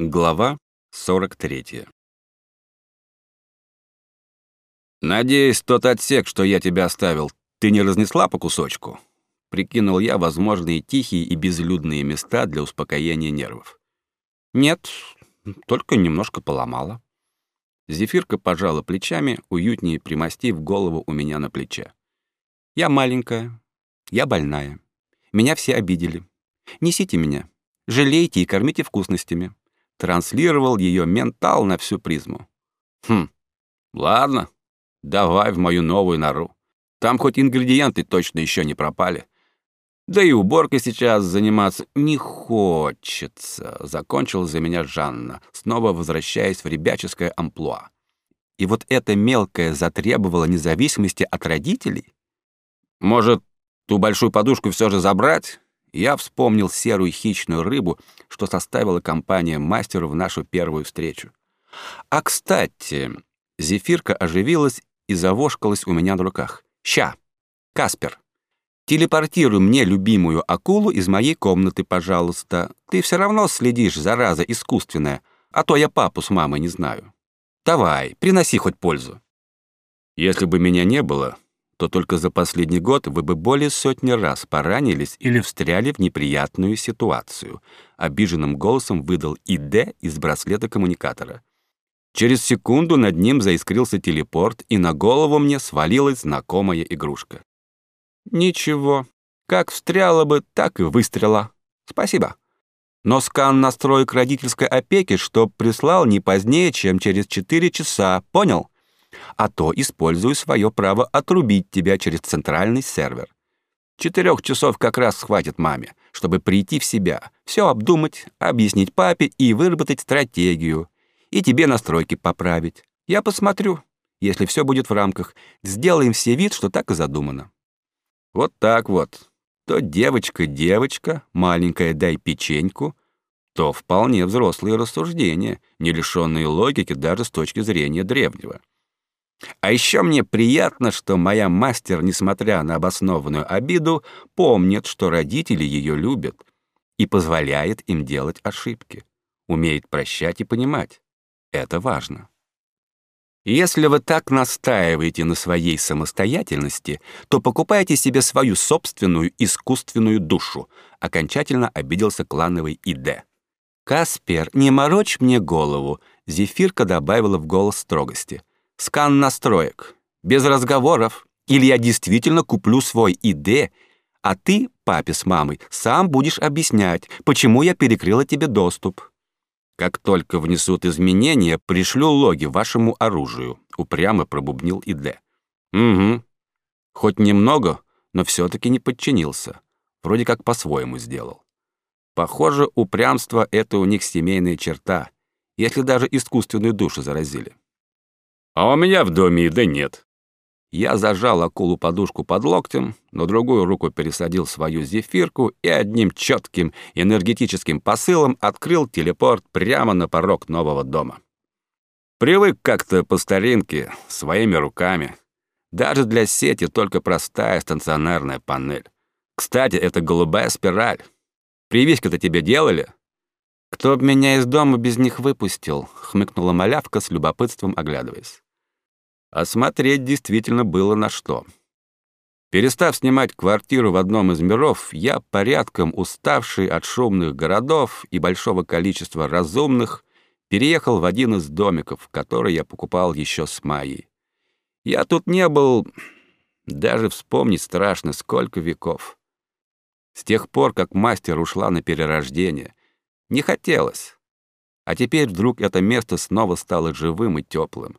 Глава 43 «Надеюсь, тот отсек, что я тебе оставил, ты не разнесла по кусочку?» Прикинул я возможные тихие и безлюдные места для успокоения нервов. «Нет, только немножко поломала». Зефирка пожала плечами, уютнее примостив голову у меня на плече. «Я маленькая, я больная. Меня все обидели. Несите меня, жалейте и кормите вкусностями». Транслировал ее ментал на всю призму. «Хм, ладно, давай в мою новую нору. Там хоть ингредиенты точно еще не пропали. Да и уборкой сейчас заниматься не хочется, закончил за меня Жанна, снова возвращаясь в ребяческое амплуа. И вот это мелкое затребовало независимости от родителей? Может, ту большую подушку все же забрать? Я вспомнил серую хищную рыбу, что составила компания мастеру в нашу первую встречу. А, кстати, зефирка оживилась и завошкалась у меня на руках. «Ща! Каспер, телепортируй мне любимую акулу из моей комнаты, пожалуйста. Ты все равно следишь, зараза искусственная, а то я папу с мамой не знаю. Давай, приноси хоть пользу». Если бы меня не было, то только за последний год вы бы более сотни раз поранились или встряли в неприятную ситуацию. Обиженным голосом выдал ИД из браслета коммуникатора. Через секунду над ним заискрился телепорт, и на голову мне свалилась знакомая игрушка. Ничего, как встряла бы, так и выстрела. Спасибо. Но скан настроек родительской опеки, чтоб прислал не позднее, чем через 4 часа, понял? А то использую свое право отрубить тебя через центральный сервер. Четырех часов как раз хватит маме, чтобы прийти в себя, все обдумать, объяснить папе и выработать стратегию. И тебе настройки поправить. Я посмотрю. Если все будет в рамках, сделаем все вид, что так и задумано. Вот так вот. То девочка-девочка, маленькая дай печеньку, то вполне взрослые рассуждения, не лишенные логики даже с точки зрения древнего. А еще мне приятно, что моя мастер, несмотря на обоснованную обиду, помнит, что родители ее любят и позволяет им делать ошибки, умеет прощать и понимать. Это важно. Если вы так настаиваете на своей самостоятельности, то покупайте себе свою собственную искусственную душу, окончательно обиделся клановый ИД. «Каспер, не морочь мне голову», — Зефирка добавила в голос строгости. «Скан настроек. Без разговоров. Или я действительно куплю свой ИД, а ты, папе с мамой, сам будешь объяснять, почему я перекрыла тебе доступ». Как только внесут изменения, пришлю логи вашему оружию, упрямо пробубнил Иде. Угу. Хоть немного, но все-таки не подчинился. Вроде как по-своему сделал. Похоже, упрямство — это у них семейная черта, если даже искусственную душу заразили. А у меня в доме еды нет. Я зажал акулу-подушку под локтем, но другую руку пересадил свою зефирку и одним четким энергетическим посылом открыл телепорт прямо на порог нового дома. Привык как-то по старинке, своими руками. Даже для сети только простая станционарная панель. Кстати, это голубая спираль. Прививки-то тебе делали? Кто б меня из дома без них выпустил? хмыкнула малявка с любопытством оглядываясь. Осмотреть действительно было на что. Перестав снимать квартиру в одном из миров, я, порядком уставший от шумных городов и большого количества разумных, переехал в один из домиков, который я покупал еще с Майей. Я тут не был... Даже вспомнить страшно, сколько веков. С тех пор, как мастер ушла на перерождение. Не хотелось. А теперь вдруг это место снова стало живым и теплым.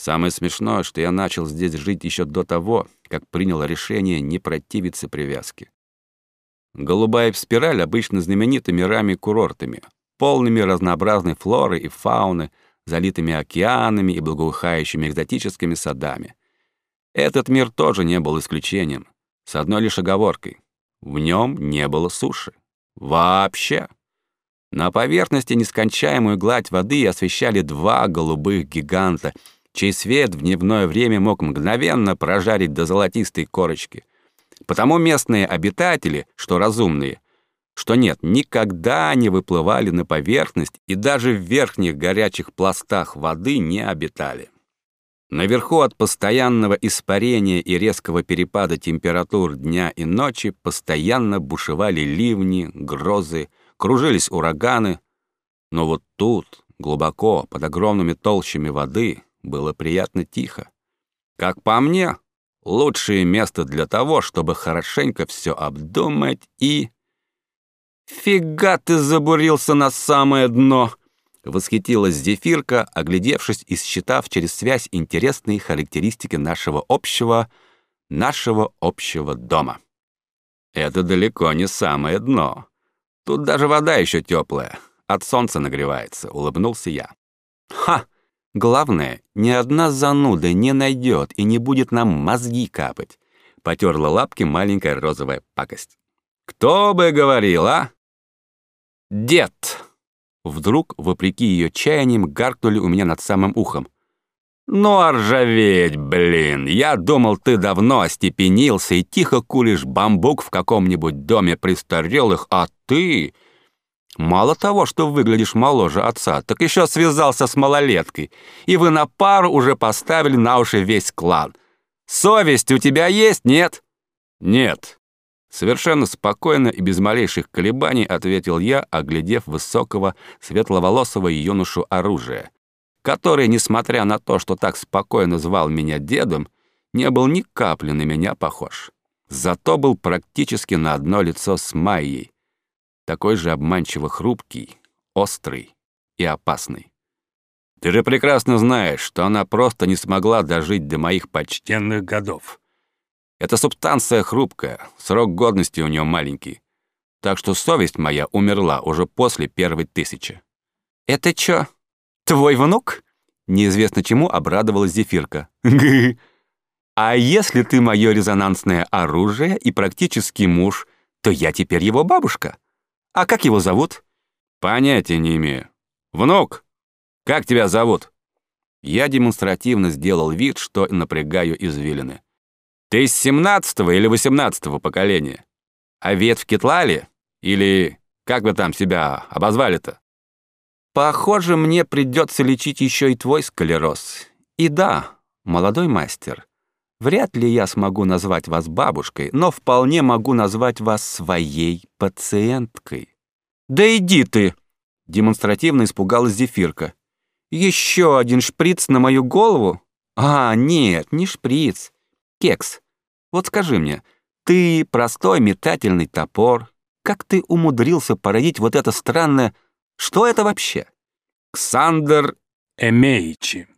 Самое смешное, что я начал здесь жить еще до того, как принял решение не противиться привязке. Голубая спираль обычно знаменита мирами-курортами, полными разнообразной флоры и фауны, залитыми океанами и благоухающими экзотическими садами. Этот мир тоже не был исключением, с одной лишь оговоркой. В нем не было суши. Вообще. На поверхности нескончаемую гладь воды освещали два голубых гиганта — чей свет в дневное время мог мгновенно прожарить до золотистой корочки. Потому местные обитатели, что разумные, что нет, никогда не выплывали на поверхность и даже в верхних горячих пластах воды не обитали. Наверху от постоянного испарения и резкого перепада температур дня и ночи постоянно бушевали ливни, грозы, кружились ураганы. Но вот тут, глубоко, под огромными толщами воды, было приятно тихо. Как по мне, лучшее место для того, чтобы хорошенько все обдумать и... «Фига ты забурился на самое дно!» Восхитилась Зефирка, оглядевшись и считав через связь интересные характеристики нашего общего, нашего общего дома. Это далеко не самое дно. Тут даже вода еще теплая, от солнца нагревается, улыбнулся я. Ха! Главное, ни одна зануда не найдет и не будет нам мозги капать. Потерла лапки маленькая розовая пакость. Кто бы говорил, а? Дед! Вдруг, вопреки ее чаяниям, гаркнули у меня над самым ухом. «Ну, ржаветь, блин! Я думал, ты давно остепенился и тихо куришь бамбук в каком-нибудь доме престарелых, а ты...» Мало того, что выглядишь моложе отца, так еще связался с малолеткой, и вы на пару уже поставили на уши весь клан. Совесть у тебя есть, нет? Нет. Совершенно спокойно и без малейших колебаний ответил я, оглядев высокого, светловолосого юношу оружия, который, несмотря на то, что так спокойно звал меня дедом, не был ни капли на меня похож. Зато был практически на одно лицо с Майей, такой же обманчиво хрупкий, острый и опасный. Ты же прекрасно знаешь, что она просто не смогла дожить до моих почтенных годов. Эта субстанция хрупкая, срок годности у нее маленький. Так что совесть моя умерла уже после первой тысячи. «Это чё, твой внук?» Неизвестно чему обрадовалась Зефирка. «А если ты мое резонансное оружие и практический муж, то я теперь его бабушка. А как его зовут?» «Понятия не имею. Внук, как тебя зовут?» Я демонстративно сделал вид, что напрягаю извилины. Ты из семнадцатого или восемнадцатого поколения? А ветвь Кетлали? Или как вы там себя обозвали-то? Похоже, мне придется лечить еще и твой склероз. И да, молодой мастер, вряд ли я смогу назвать вас бабушкой, но вполне могу назвать вас своей пациенткой. Да иди ты! Демонстративно испугалась Зефирка. Еще один шприц на мою голову? А, нет, не шприц. Кекс, вот скажи мне, ты простой метательный топор. Как ты умудрился породить вот это странное... Что это вообще? Ксандер Эмеичи.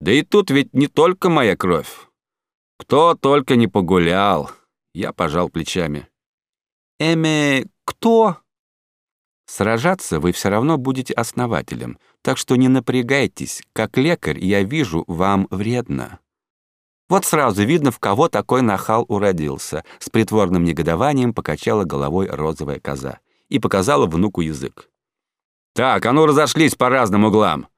Да и тут ведь не только моя кровь. Кто только не погулял. Я пожал плечами. Эме... кто? Сражаться вы все равно будете основателем, так что не напрягайтесь. Как лекарь я вижу, вам вредно. Вот сразу видно, в кого такой нахал уродился. С притворным негодованием покачала головой розовая коза и показала внуку язык. «Так, а ну разошлись по разным углам!»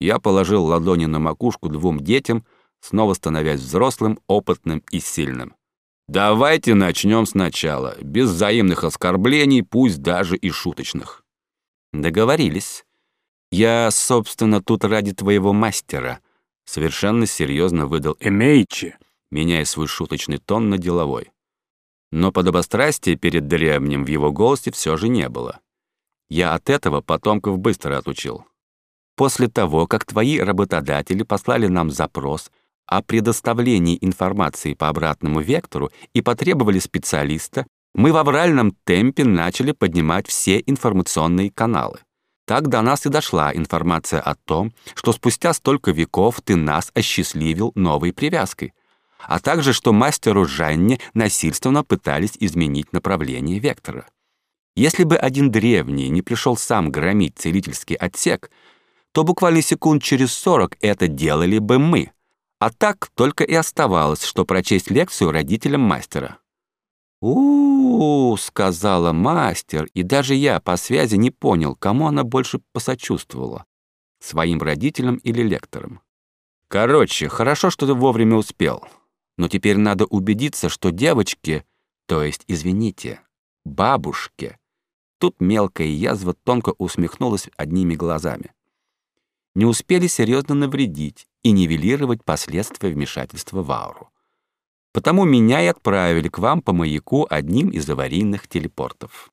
Я положил ладони на макушку двум детям, снова становясь взрослым, опытным и сильным. «Давайте начнем сначала, без взаимных оскорблений, пусть даже и шуточных». «Договорились. Я, собственно, тут ради твоего мастера», Совершенно серьезно выдал Эмейчи, меняя свой шуточный тон на деловой. Но подобострастия перед древним в его голосе все же не было. Я от этого потомков быстро отучил. После того, как твои работодатели послали нам запрос о предоставлении информации по обратному вектору и потребовали специалиста, мы в авральном темпе начали поднимать все информационные каналы. Так до нас и дошла информация о том, что спустя столько веков ты нас осчастливил новой привязкой, а также что мастеру Жанне насильственно пытались изменить направление вектора. Если бы один древний не пришел сам громить целительский отсек, то буквально секунд через сорок это делали бы мы. А так только и оставалось, что прочесть лекцию родителям мастера у, сказала мастер, и даже я по связи не понял, кому она больше посочувствовала — своим родителям или лекторам. Короче, хорошо, что ты вовремя успел. Но теперь надо убедиться, что девочки, то есть, извините, бабушке. Тут мелкая язва тонко усмехнулась одними глазами. Не успели серьезно навредить и нивелировать последствия вмешательства в ауру. Потому меня и отправили к вам по маяку одним из аварийных телепортов.